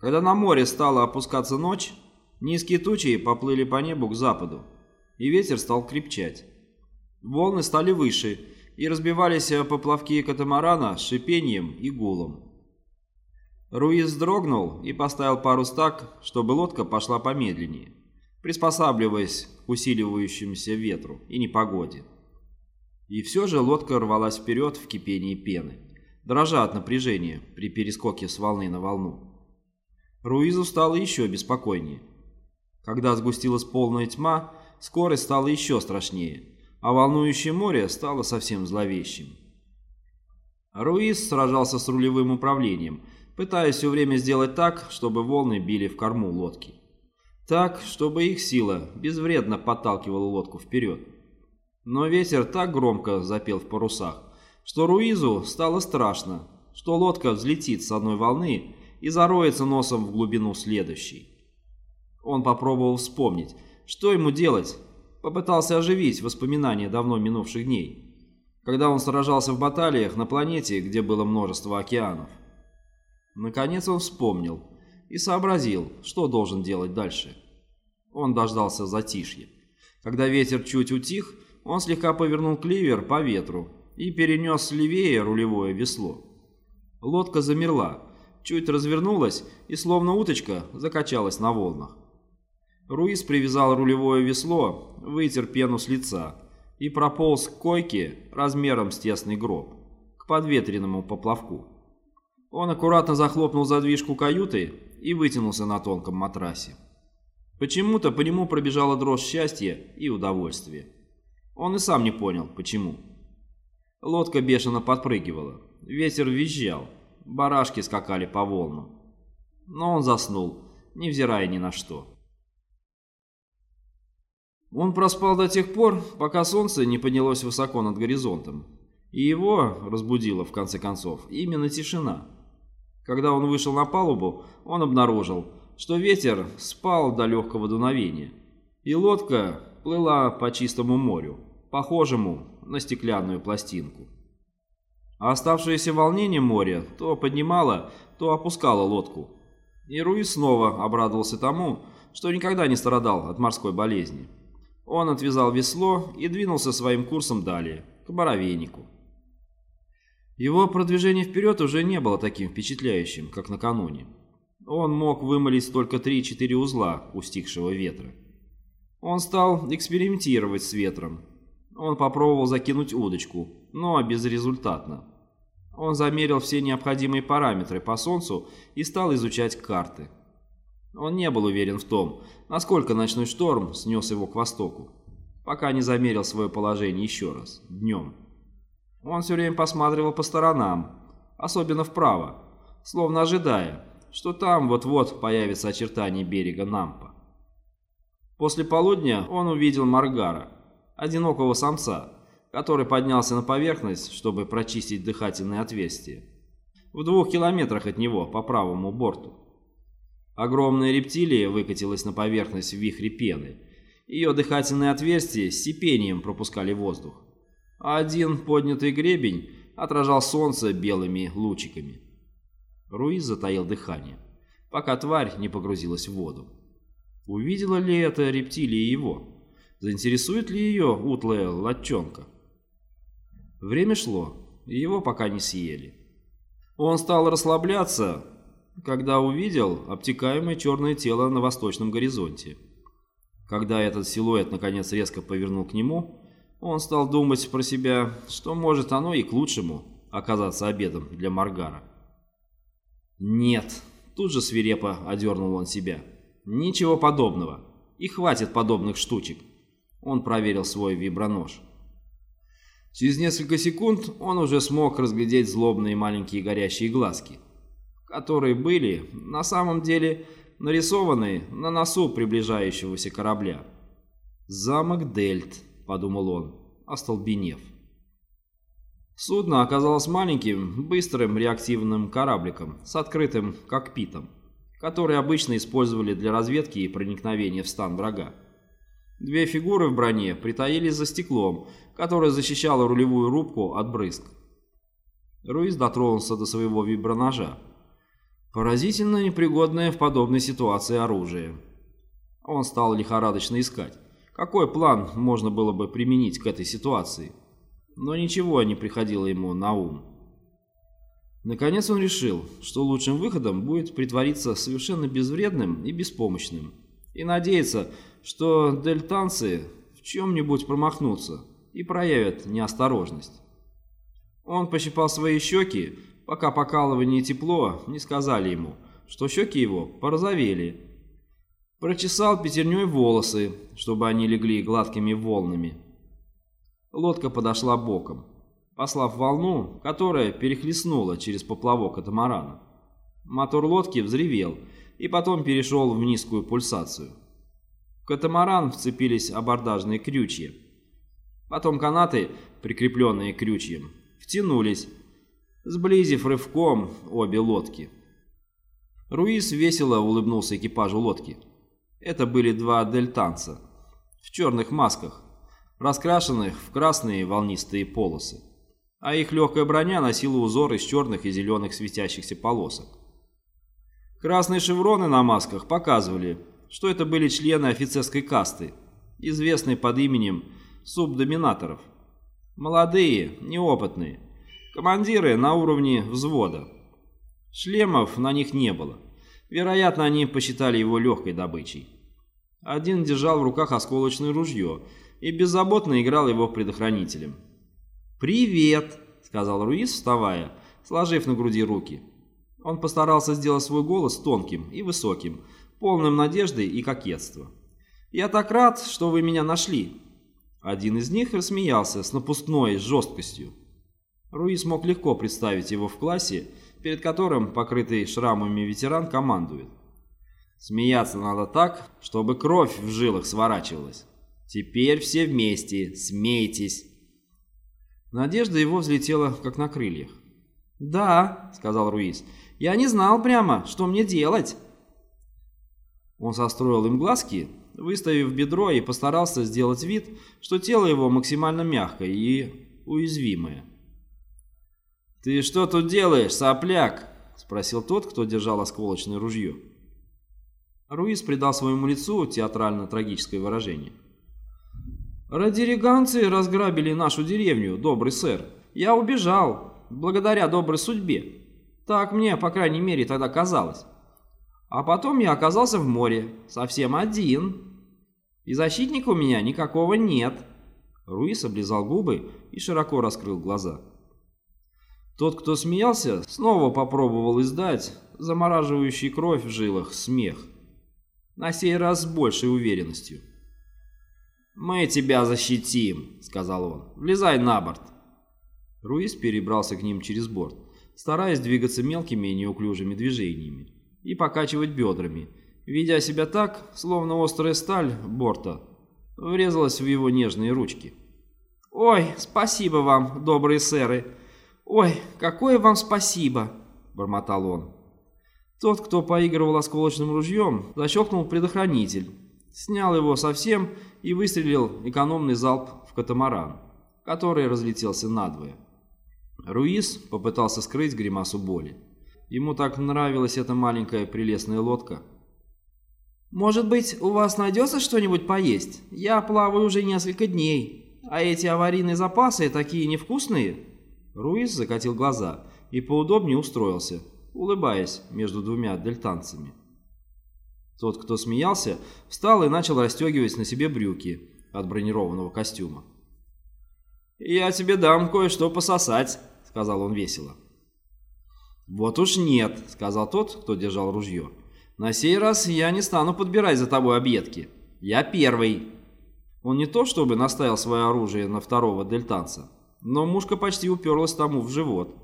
Когда на море стала опускаться ночь, низкие тучи поплыли по небу к западу, и ветер стал крепчать. Волны стали выше и разбивались поплавки катамарана с шипением и гулом. Руиз вздрогнул и поставил парус так, чтобы лодка пошла помедленнее, приспосабливаясь к усиливающемуся ветру и непогоде. И все же лодка рвалась вперед в кипении пены, дрожа от напряжения при перескоке с волны на волну. Руизу стало еще беспокойнее. Когда сгустилась полная тьма, скорость стала еще страшнее, а волнующее море стало совсем зловещим. Руиз сражался с рулевым управлением, пытаясь все время сделать так, чтобы волны били в корму лодки. Так, чтобы их сила безвредно подталкивала лодку вперед. Но ветер так громко запел в парусах, что Руизу стало страшно, что лодка взлетит с одной волны и зароется носом в глубину следующей. Он попробовал вспомнить, что ему делать, попытался оживить воспоминания давно минувших дней, когда он сражался в баталиях на планете, где было множество океанов. Наконец он вспомнил и сообразил, что должен делать дальше. Он дождался затишья. Когда ветер чуть утих, он слегка повернул кливер по ветру и перенес левее рулевое весло. Лодка замерла, чуть развернулась и, словно уточка, закачалась на волнах. Руис привязал рулевое весло, вытер пену с лица и прополз к койке размером с тесный гроб, к подветренному поплавку. Он аккуратно захлопнул задвижку каюты и вытянулся на тонком матрасе. Почему-то по нему пробежала дрожь счастья и удовольствия. Он и сам не понял, почему. Лодка бешено подпрыгивала, ветер визжал, барашки скакали по волнам. Но он заснул, невзирая ни на что. Он проспал до тех пор, пока солнце не поднялось высоко над горизонтом, и его разбудила, в конце концов, именно тишина. Когда он вышел на палубу, он обнаружил, что ветер спал до легкого дуновения, и лодка плыла по чистому морю, похожему на стеклянную пластинку. А оставшееся волнение моря то поднимало, то опускало лодку. И Руи снова обрадовался тому, что никогда не страдал от морской болезни. Он отвязал весло и двинулся своим курсом далее, к Боровейнику. Его продвижение вперед уже не было таким впечатляющим, как накануне. Он мог вымолить только 3-4 узла у ветра. Он стал экспериментировать с ветром, он попробовал закинуть удочку, но безрезультатно. Он замерил все необходимые параметры по Солнцу и стал изучать карты. Он не был уверен в том, насколько ночной шторм снес его к востоку, пока не замерил свое положение еще раз, днем. Он все время посматривал по сторонам, особенно вправо, словно ожидая, что там вот-вот появится очертание берега Нампа. После полудня он увидел Маргара – одинокого самца, который поднялся на поверхность, чтобы прочистить дыхательные отверстия. В двух километрах от него, по правому борту. Огромная рептилия выкатилась на поверхность в вихре пены. Ее дыхательные отверстия с сипением пропускали воздух. А один поднятый гребень отражал солнце белыми лучиками. Руиз затаил дыхание, пока тварь не погрузилась в воду. Увидела ли это рептилия его? Заинтересует ли ее утлая латчонка? Время шло, и его пока не съели. Он стал расслабляться, когда увидел обтекаемое черное тело на восточном горизонте. Когда этот силуэт наконец резко повернул к нему, он стал думать про себя, что может оно и к лучшему оказаться обедом для Маргара. «Нет», — тут же свирепо одернул он себя, — «ничего подобного, и хватит подобных штучек. Он проверил свой вибронож. Через несколько секунд он уже смог разглядеть злобные маленькие горящие глазки, которые были на самом деле нарисованы на носу приближающегося корабля. «Замок Дельт», — подумал он, остолбенев. Судно оказалось маленьким, быстрым реактивным корабликом с открытым кокпитом, который обычно использовали для разведки и проникновения в стан врага. Две фигуры в броне притаились за стеклом, которое защищало рулевую рубку от брызг. Руиз дотронулся до своего виброножа. Поразительно непригодное в подобной ситуации оружие. Он стал лихорадочно искать, какой план можно было бы применить к этой ситуации. Но ничего не приходило ему на ум. Наконец он решил, что лучшим выходом будет притвориться совершенно безвредным и беспомощным, и надеяться, что дельтанцы в чем-нибудь промахнутся и проявят неосторожность. Он пощипал свои щеки, пока покалывание и тепло не сказали ему, что щеки его порозовели. Прочесал пятерней волосы, чтобы они легли гладкими волнами. Лодка подошла боком послав волну, которая перехлестнула через поплавок катамарана. Мотор лодки взревел и потом перешел в низкую пульсацию. Катамаран вцепились абордажные крючья. Потом канаты, прикрепленные крючьем, втянулись, сблизив рывком обе лодки. Руис весело улыбнулся экипажу лодки. Это были два дельтанца в черных масках, раскрашенных в красные волнистые полосы а их легкая броня носила узор из черных и зеленых светящихся полосок. Красные шевроны на масках показывали, что это были члены офицерской касты, известной под именем субдоминаторов. Молодые, неопытные, командиры на уровне взвода. Шлемов на них не было. Вероятно, они посчитали его легкой добычей. Один держал в руках осколочное ружье и беззаботно играл его предохранителем. «Привет!» — сказал Руис, вставая, сложив на груди руки. Он постарался сделать свой голос тонким и высоким, полным надежды и кокетства. «Я так рад, что вы меня нашли!» Один из них рассмеялся с напускной жесткостью. Руис мог легко представить его в классе, перед которым покрытый шрамами ветеран командует. Смеяться надо так, чтобы кровь в жилах сворачивалась. Теперь все вместе, смейтесь. Надежда его взлетела, как на крыльях. «Да», — сказал Руис, — «я не знал прямо, что мне делать». Он состроил им глазки, выставив бедро и постарался сделать вид, что тело его максимально мягкое и уязвимое. «Ты что тут делаешь, сопляк?» — спросил тот, кто держал осколочное ружье. Руис придал своему лицу театрально-трагическое выражение. «Радириганцы разграбили нашу деревню, добрый сэр. Я убежал, благодаря доброй судьбе. Так мне, по крайней мере, тогда казалось. А потом я оказался в море, совсем один. И защитника у меня никакого нет». Руис облизал губы и широко раскрыл глаза. Тот, кто смеялся, снова попробовал издать замораживающий кровь в жилах смех. На сей раз с большей уверенностью. «Мы тебя защитим», — сказал он. «Влезай на борт». Руис перебрался к ним через борт, стараясь двигаться мелкими и неуклюжими движениями и покачивать бедрами, ведя себя так, словно острая сталь борта врезалась в его нежные ручки. «Ой, спасибо вам, добрые сэры! Ой, какое вам спасибо!» — бормотал он. Тот, кто поигрывал осколочным ружьем, защелкнул предохранитель, снял его совсем и выстрелил экономный залп в катамаран, который разлетелся надвое. Руис попытался скрыть гримасу боли. Ему так нравилась эта маленькая прелестная лодка. «Может быть, у вас найдется что-нибудь поесть? Я плаваю уже несколько дней, а эти аварийные запасы такие невкусные». Руис закатил глаза и поудобнее устроился, улыбаясь между двумя дельтанцами. Тот, кто смеялся, встал и начал расстегивать на себе брюки от бронированного костюма. «Я тебе дам кое-что пососать», — сказал он весело. «Вот уж нет», — сказал тот, кто держал ружье. «На сей раз я не стану подбирать за тобой объедки. Я первый». Он не то чтобы наставил свое оружие на второго дельтанца, но мушка почти уперлась тому в живот.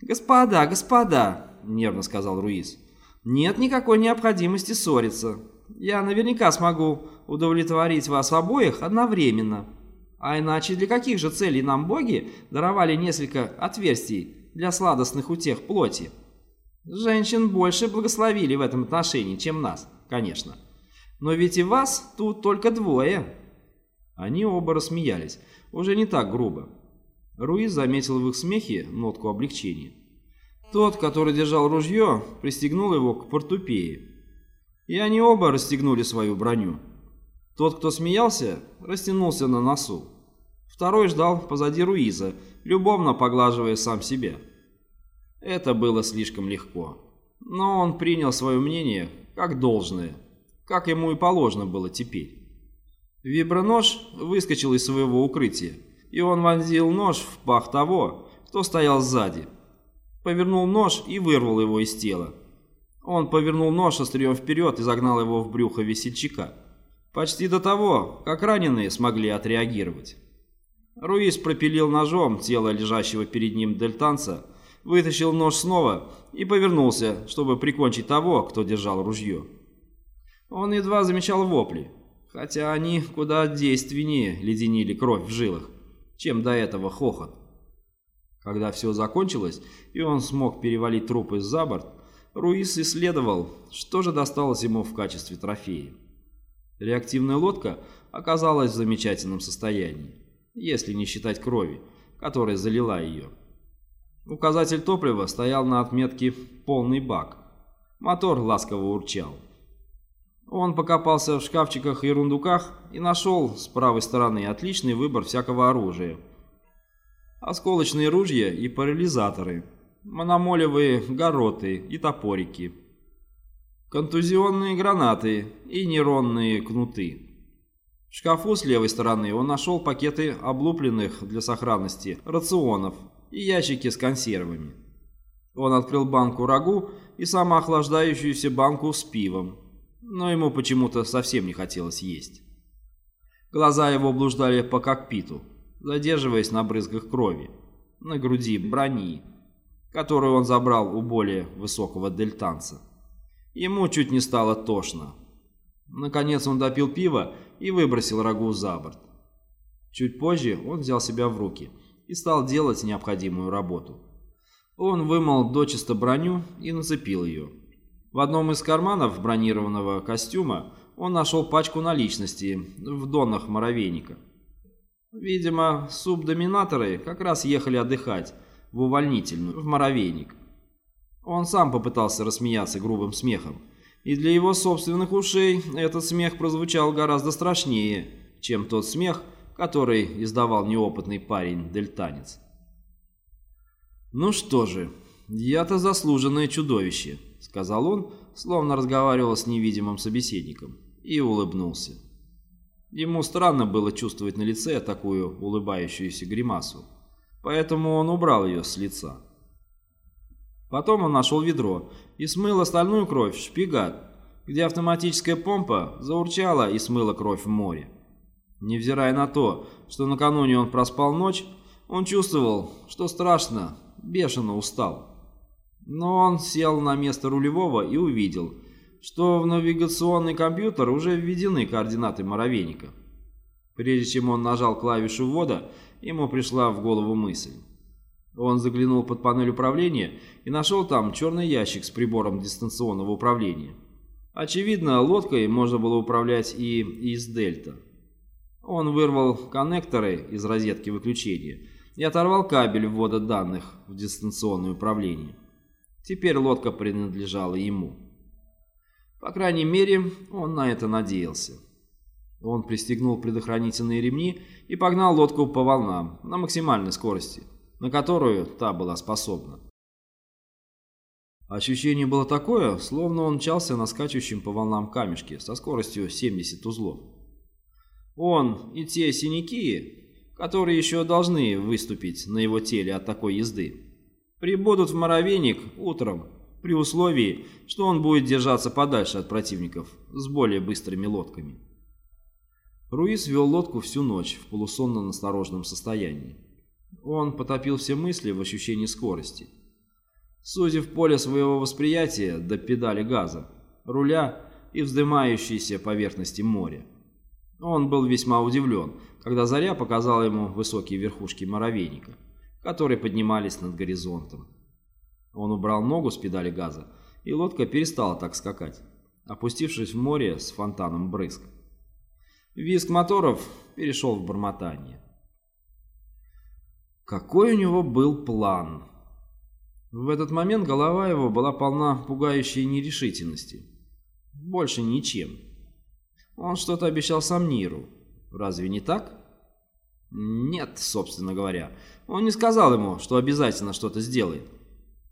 «Господа, господа», — нервно сказал Руис, — нет никакой необходимости ссориться. Я наверняка смогу удовлетворить вас обоих одновременно. А иначе для каких же целей нам боги даровали несколько отверстий для сладостных утех плоти? Женщин больше благословили в этом отношении, чем нас, конечно. Но ведь и вас тут только двое. Они оба рассмеялись, уже не так грубо. Руиз заметил в их смехе нотку облегчения. Тот, который держал ружье, пристегнул его к портупее. И они оба расстегнули свою броню. Тот, кто смеялся, растянулся на носу. Второй ждал позади Руиза, любовно поглаживая сам себя. Это было слишком легко. Но он принял свое мнение как должное, как ему и положено было теперь. Вибронож выскочил из своего укрытия, и он вонзил нож в пах того, кто стоял сзади. Повернул нож и вырвал его из тела. Он повернул нож острием вперед и загнал его в брюхо весельчака. Почти до того, как раненые смогли отреагировать. Руис пропилил ножом тело лежащего перед ним дельтанца, вытащил нож снова и повернулся, чтобы прикончить того, кто держал ружье. Он едва замечал вопли, хотя они куда действеннее леденили кровь в жилах, чем до этого хохот. Когда все закончилось, и он смог перевалить трупы за борт, Руис исследовал, что же досталось ему в качестве трофея. Реактивная лодка оказалась в замечательном состоянии, если не считать крови, которая залила ее. Указатель топлива стоял на отметке «полный бак». Мотор ласково урчал. Он покопался в шкафчиках и рундуках и нашел с правой стороны отличный выбор всякого оружия. Осколочные ружья и парализаторы, мономолевые гороты и топорики, контузионные гранаты и нейронные кнуты. В шкафу с левой стороны он нашел пакеты облупленных для сохранности рационов и ящики с консервами. Он открыл банку рагу и самоохлаждающуюся банку с пивом но ему почему-то совсем не хотелось есть. Глаза его блуждали по кокпиту, задерживаясь на брызгах крови, на груди брони, которую он забрал у более высокого дельтанца. Ему чуть не стало тошно. Наконец он допил пиво и выбросил рагу за борт. Чуть позже он взял себя в руки и стал делать необходимую работу. Он вымыл дочисто броню и нацепил ее. В одном из карманов бронированного костюма он нашел пачку наличности в донах моровейника. Видимо, субдоминаторы как раз ехали отдыхать в увольнительную, в моровейник. Он сам попытался рассмеяться грубым смехом, и для его собственных ушей этот смех прозвучал гораздо страшнее, чем тот смех, который издавал неопытный парень-дельтанец. «Ну что же, я-то заслуженное чудовище», — сказал он, словно разговаривал с невидимым собеседником, и улыбнулся. Ему странно было чувствовать на лице такую улыбающуюся гримасу, поэтому он убрал ее с лица. Потом он нашел ведро и смыл остальную кровь в шпигат, где автоматическая помпа заурчала и смыла кровь в море. Невзирая на то, что накануне он проспал ночь, он чувствовал, что страшно, бешено устал. Но он сел на место рулевого и увидел, что в навигационный компьютер уже введены координаты муравейника. Прежде чем он нажал клавишу ввода, ему пришла в голову мысль. Он заглянул под панель управления и нашел там черный ящик с прибором дистанционного управления. Очевидно, лодкой можно было управлять и из Дельта. Он вырвал коннекторы из розетки выключения и оторвал кабель ввода данных в дистанционное управление. Теперь лодка принадлежала ему. По крайней мере, он на это надеялся. Он пристегнул предохранительные ремни и погнал лодку по волнам на максимальной скорости, на которую та была способна. Ощущение было такое, словно он мчался на скачущем по волнам камешке со скоростью 70 узлов. Он и те синяки, которые еще должны выступить на его теле от такой езды, прибудут в Моровейник утром, при условии, что он будет держаться подальше от противников с более быстрыми лодками. Руис вел лодку всю ночь в полусонно-настороженном состоянии. Он потопил все мысли в ощущении скорости. Сузив поле своего восприятия до педали газа, руля и вздымающейся поверхности моря. Он был весьма удивлен, когда заря показала ему высокие верхушки моровейника которые поднимались над горизонтом. Он убрал ногу с педали газа, и лодка перестала так скакать, опустившись в море с фонтаном брызг. Визг моторов перешел в бормотание. Какой у него был план? В этот момент голова его была полна пугающей нерешительности. Больше ничем. Он что-то обещал Самниру. Разве не так? Нет, собственно говоря. Он не сказал ему, что обязательно что-то сделает.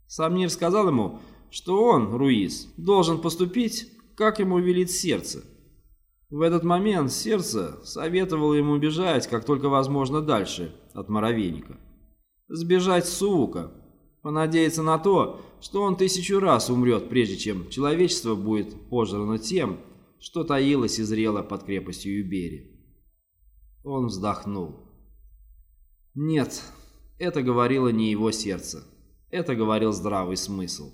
Самнир сказал ему, что он, Руис, должен поступить, как ему велит сердце. В этот момент сердце советовало ему бежать как только возможно дальше от Моровейника. Сбежать с Суука, понадеяться на то, что он тысячу раз умрет, прежде чем человечество будет пожрано тем, что таилось и зрело под крепостью Юбери. Он вздохнул. Нет, это говорило не его сердце. Это говорил здравый смысл.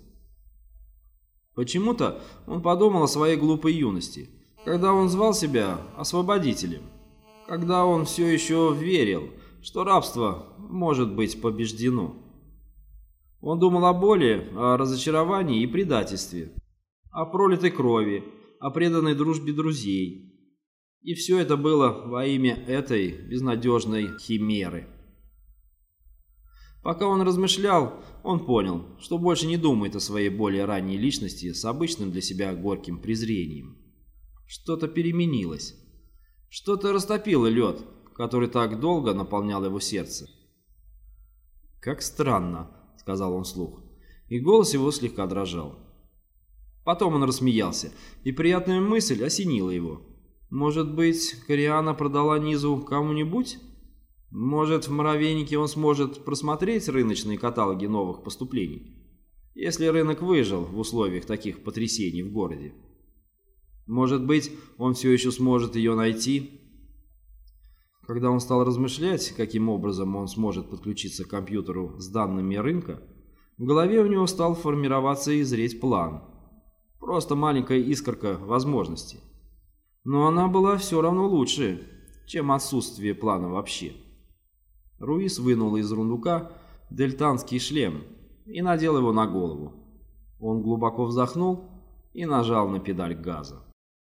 Почему-то он подумал о своей глупой юности, когда он звал себя освободителем, когда он все еще верил, что рабство может быть побеждено. Он думал о боли, о разочаровании и предательстве, о пролитой крови, о преданной дружбе друзей. И все это было во имя этой безнадежной химеры. Пока он размышлял, он понял, что больше не думает о своей более ранней личности с обычным для себя горьким презрением. Что-то переменилось. Что-то растопило лед, который так долго наполнял его сердце. «Как странно», — сказал он вслух, и голос его слегка дрожал. Потом он рассмеялся, и приятная мысль осенила его. «Может быть, Кориана продала Низу кому-нибудь?» Может, в муравейнике он сможет просмотреть рыночные каталоги новых поступлений, если рынок выжил в условиях таких потрясений в городе. Может быть, он все еще сможет ее найти. Когда он стал размышлять, каким образом он сможет подключиться к компьютеру с данными рынка, в голове у него стал формироваться и зреть план. Просто маленькая искорка возможностей. Но она была все равно лучше, чем отсутствие плана вообще. Руис вынул из рундука дельтанский шлем и надел его на голову. Он глубоко вздохнул и нажал на педаль газа.